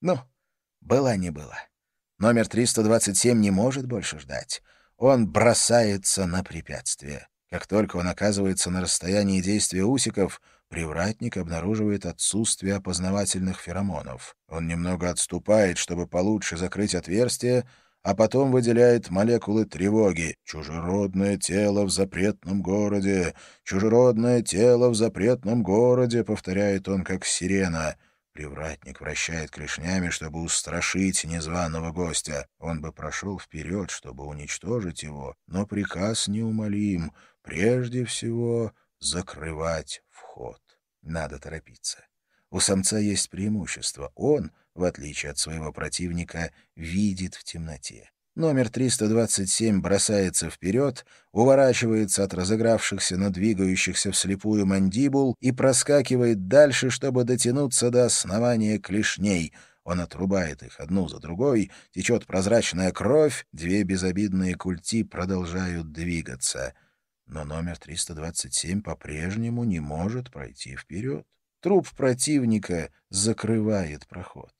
Ну, была не была. Номер 327 не может больше ждать. Он бросается на препятствие. Как только он оказывается на расстоянии действия усиков, привратник обнаруживает отсутствие опознавательных феромонов. Он немного отступает, чтобы получше закрыть отверстие, а потом выделяет молекулы тревоги. «Чужеродное тело в запретном городе! Чужеродное тело в запретном городе!» — повторяет он, как сирена. Привратник вращает клешнями, чтобы устрашить незваного гостя. Он бы прошел вперед, чтобы уничтожить его, но приказ неумолим. Прежде всего, закрывать вход. Надо торопиться. У самца есть преимущество. Он в отличие от своего противника, видит в темноте. Номер 327 бросается вперед, уворачивается от разыгравшихся, надвигающихся вслепую мандибул и проскакивает дальше, чтобы дотянуться до основания клешней. Он отрубает их одну за другой, течет прозрачная кровь, две безобидные культи продолжают двигаться. Но номер 327 по-прежнему не может пройти вперед. Труп противника закрывает проход.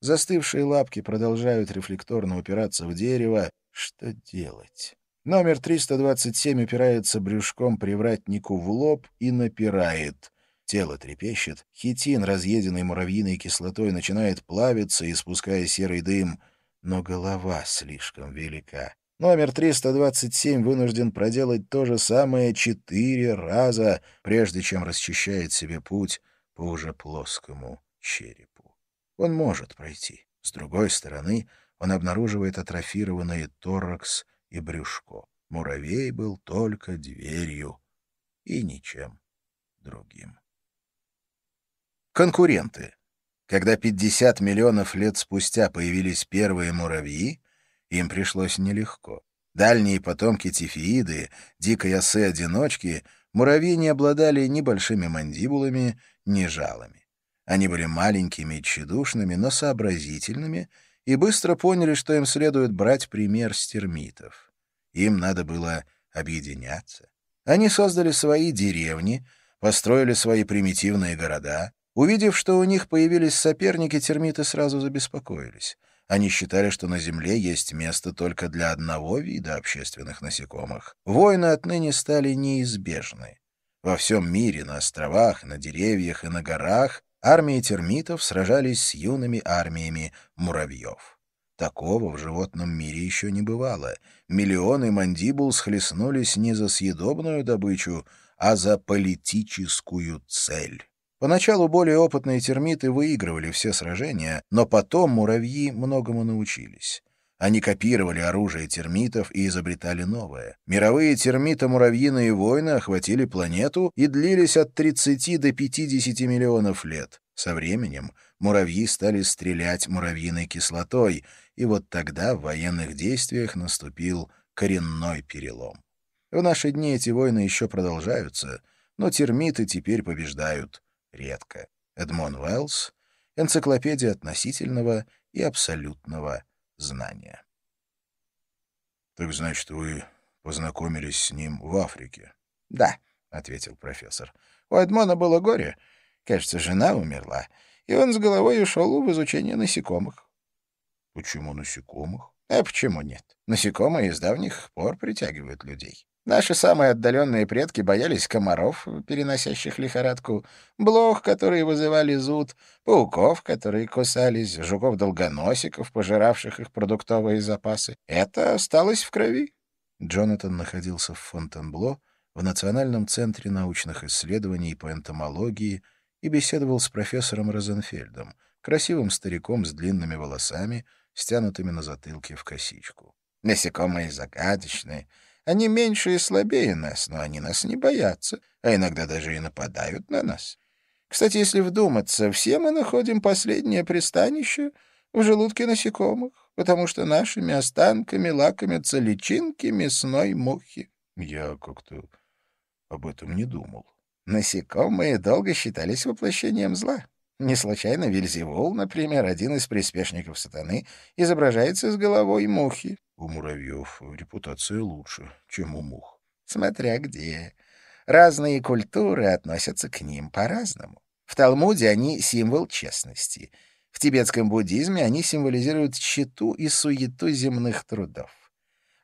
Застывшие лапки продолжают рефлекторно упираться в дерево. Что делать? Номер 327 упирается брюшком привратнику в лоб и напирает. Тело трепещет. Хитин, разъеденный муравьиной кислотой, начинает плавиться, испуская серый дым. Но голова слишком велика. Номер 327 вынужден проделать то же самое четыре раза, прежде чем расчищает себе путь по уже плоскому черепу. Он может пройти. С другой стороны, он обнаруживает атрофированные торакс и брюшко. Муравей был только дверью и ничем другим. Конкуренты. Когда 50 миллионов лет спустя появились первые муравьи, им пришлось нелегко. Дальние потомки тифииды, дикой осы-одиночки, муравьи не обладали ни большими мандибулами, ни жалами. Они были маленькими и тщедушными, но сообразительными, и быстро поняли, что им следует брать пример с термитов. Им надо было объединяться. Они создали свои деревни, построили свои примитивные города. Увидев, что у них появились соперники, термиты сразу забеспокоились. Они считали, что на Земле есть место только для одного вида общественных насекомых. Войны отныне стали неизбежны. Во всем мире, на островах, на деревьях и на горах армии термитов сражались с юными армиями муравьев. Такого в животном мире еще не бывало. Миллионы мандибул схлестнулись не за съедобную добычу, а за политическую цель. Поначалу более опытные термиты выигрывали все сражения, но потом муравьи многому научились. Они копировали оружие термитов и изобретали новое. Мировые термито-муравьиные войны охватили планету и длились от 30 до 50 миллионов лет. Со временем муравьи стали стрелять муравьиной кислотой, и вот тогда в военных действиях наступил коренной перелом. В наши дни эти войны еще продолжаются, но термиты теперь побеждают редко. Эдмон Уэллс, энциклопедия относительного и абсолютного знания. — Так значит, вы познакомились с ним в Африке? — Да, — ответил профессор. — У Эдмона было горе. Кажется, жена умерла, и он с головой ушел в изучение насекомых. — Почему насекомых? — А почему нет? Насекомые с давних пор притягивают людей. Наши самые отдаленные предки боялись комаров, переносящих лихорадку, блох, которые вызывали зуд, пауков, которые кусались, жуков-долгоносиков, пожиравших их продуктовые запасы. Это осталось в крови. Джонатан находился в Фонтенбло, в Национальном центре научных исследований по энтомологии и беседовал с профессором Розенфельдом, красивым стариком с длинными волосами, стянутыми на затылке в косичку. «Насекомые загадочные» Они меньше и слабее нас, но они нас не боятся, а иногда даже и нападают на нас. Кстати, если вдуматься, все мы находим последнее пристанище в желудке насекомых, потому что нашими останками лакомятся личинки мясной мухи. Я как-то об этом не думал. Насекомые долго считались воплощением зла. Не случайно Вильзевул, например, один из приспешников сатаны, изображается с головой мухи. У муравьев репутация лучше, чем у мух. Смотря где. Разные культуры относятся к ним по-разному. В Талмуде они символ честности. В тибетском буддизме они символизируют тщету и суету земных трудов.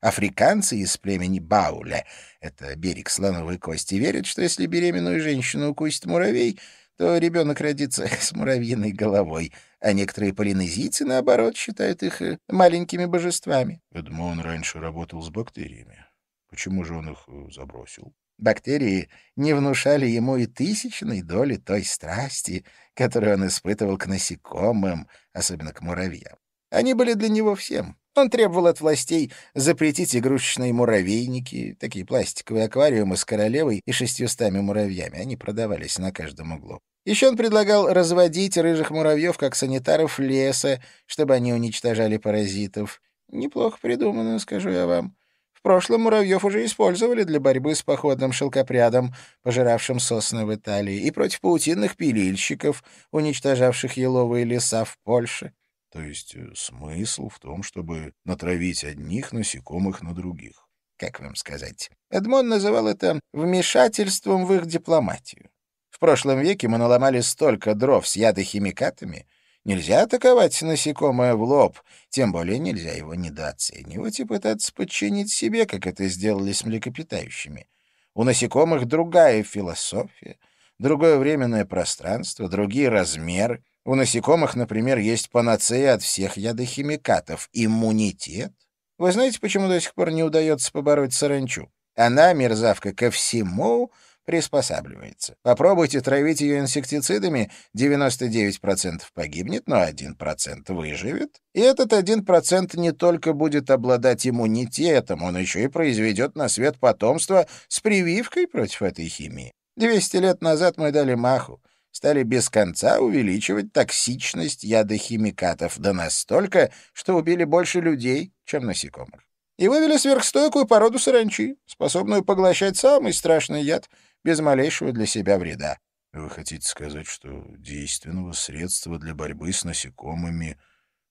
Африканцы из племени Бауля, это берег слоновой кости, верят, что если беременную женщину укусит муравей, то ребенок родится с муравьиной головой, а некоторые полинезийцы, наоборот, считают их э, маленькими божествами. Эдмон раньше работал с бактериями. Почему же он их э, забросил? Бактерии не внушали ему и тысячной доли той страсти, которую он испытывал к насекомым, особенно к муравьям. Они были для него всем. Он требовал от властей запретить игрушечные муравейники, такие пластиковые аквариумы с королевой и шестьюстами муравьями. Они продавались на каждом углу. Еще он предлагал разводить рыжих муравьев как санитаров леса, чтобы они уничтожали паразитов. Неплохо придумано, скажу я вам прошлом муравьев уже использовали для борьбы с походным шелкопрядом, пожиравшим сосны в Италии, и против паутинных пилильщиков, уничтожавших еловые леса в Польше. То есть э, смысл в том, чтобы натравить одних насекомых на других. Как вам сказать? Эдмон называл это вмешательством в их дипломатию. В прошлом веке мы наломали столько дров с ядохимикатами, Нельзя атаковать насекомое в лоб, тем более нельзя его недооценивать и пытаться подчинить себе, как это сделали с млекопитающими. У насекомых другая философия, другое временное пространство, другие размеры. У насекомых, например, есть панацея от всех ядохимикатов — иммунитет. Вы знаете, почему до сих пор не удается побороть саранчу? Она, мерзавка, ко всему приспосабливается. Попробуйте травить ее инсектицидами, 99% погибнет, но 1% выживет. И этот 1% не только будет обладать иммунитетом, он еще и произведет на свет потомство с прививкой против этой химии. 200 лет назад мы дали маху, стали без конца увеличивать токсичность ядохимикатов до настолько, что убили больше людей, чем насекомых. И вывели сверхстойкую породу саранчи, способную поглощать самый страшный яд — без малейшего для себя вреда. Вы хотите сказать, что действенного средства для борьбы с насекомыми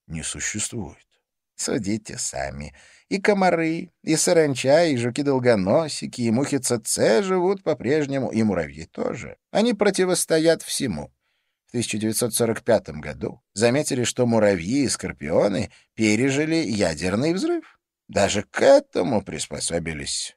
не существует? Судите сами. И комары, и саранча, и жуки-долгоносики, и мухи ЦЦ живут по-прежнему, и муравьи тоже. Они противостоят всему. В 1945 году заметили, что муравьи и скорпионы пережили ядерный взрыв. Даже к этому приспособились